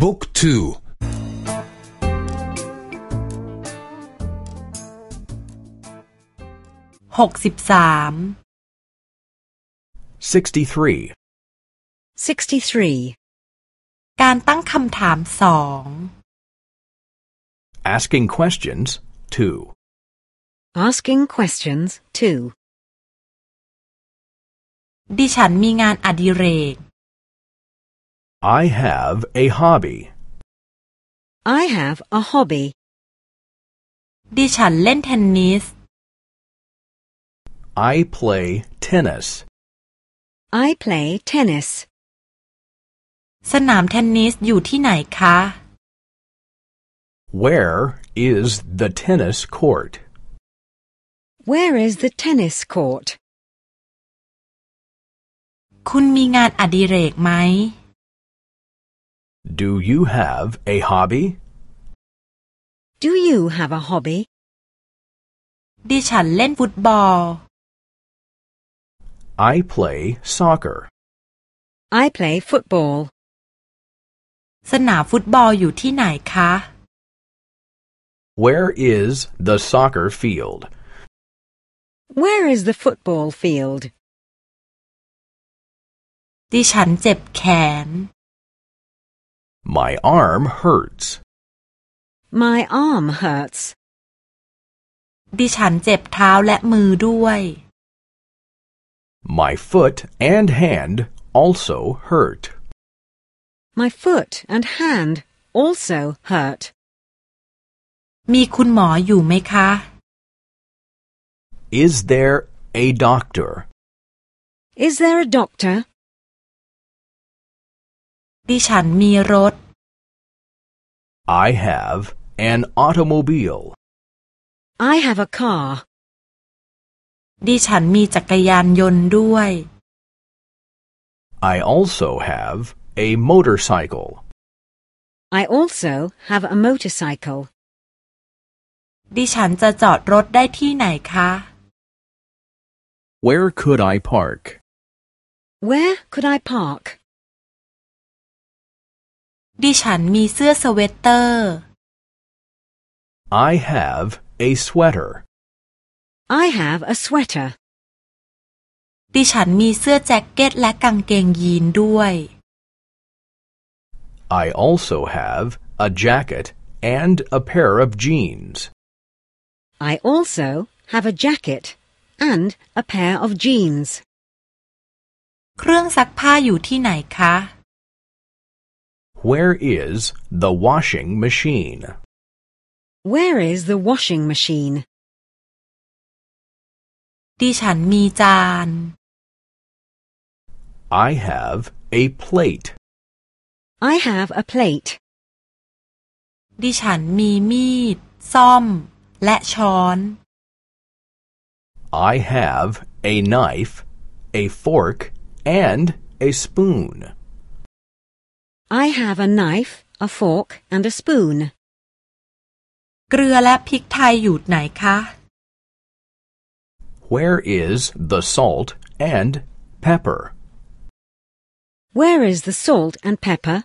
บุ๊กทูหกสิบสาม 63. 63. การตั้งคำถามสอง Asking questions 2. Asking questions 2. ดิฉันมีงานอดิเรก I have a hobby. I have a hobby. ดิฉันเล่นเทนนิส I play tennis. I play tennis. สนามเทนนิสอยู่ที่ไหนคะ Where is the tennis court? Where is the tennis court? คุณมีงานอดิเรกไหม Do you have a hobby? Do you have a hobby? ดิฉันเล่นฟุตบอล I play soccer. I play football. สนามฟุตบอลอยู่ที่ไหนคะ Where is the soccer field? Where is the football field? ดิฉันเจ็บแขน My arm hurts. My arm hurts. ดิฉันเจ็บเท้าและมือด้วย My foot and hand also hurt. My foot and hand also hurt. มีคุณหมออยู่ไหมคะ Is there a doctor? Is there a doctor? ดิฉันมีรถ I have an automobile. I have a car. ดิฉันมีจักรยานยนต์ด้วย I also have a motorcycle. I also have a motorcycle. ดิฉันจะจอดรถได้ที่ไหนคะ Where could I park? Where could I park? ดิฉันมีเสื้อสเวตเตอร์ I have a sweater. I have a sweater. ดิฉันมีเสื้อแจ็คเก็ตและกางเกงยีนด้วย I also have a jacket and a pair of jeans. I also have a jacket and a pair of jeans. เครื่องซักผ้าอยู่ที่ไหนคะ Where is the washing machine? Where is the washing machine? ดิฉันมีจาน I have a plate. I have a plate. ดิฉันมีมีด ซ่อม และช้อน I have a knife, a fork, and a spoon. I have a knife, a fork, and a spoon. เกลือและพริกไทยอยู่ไหนคะ Where is the salt and pepper? Where is the salt and pepper?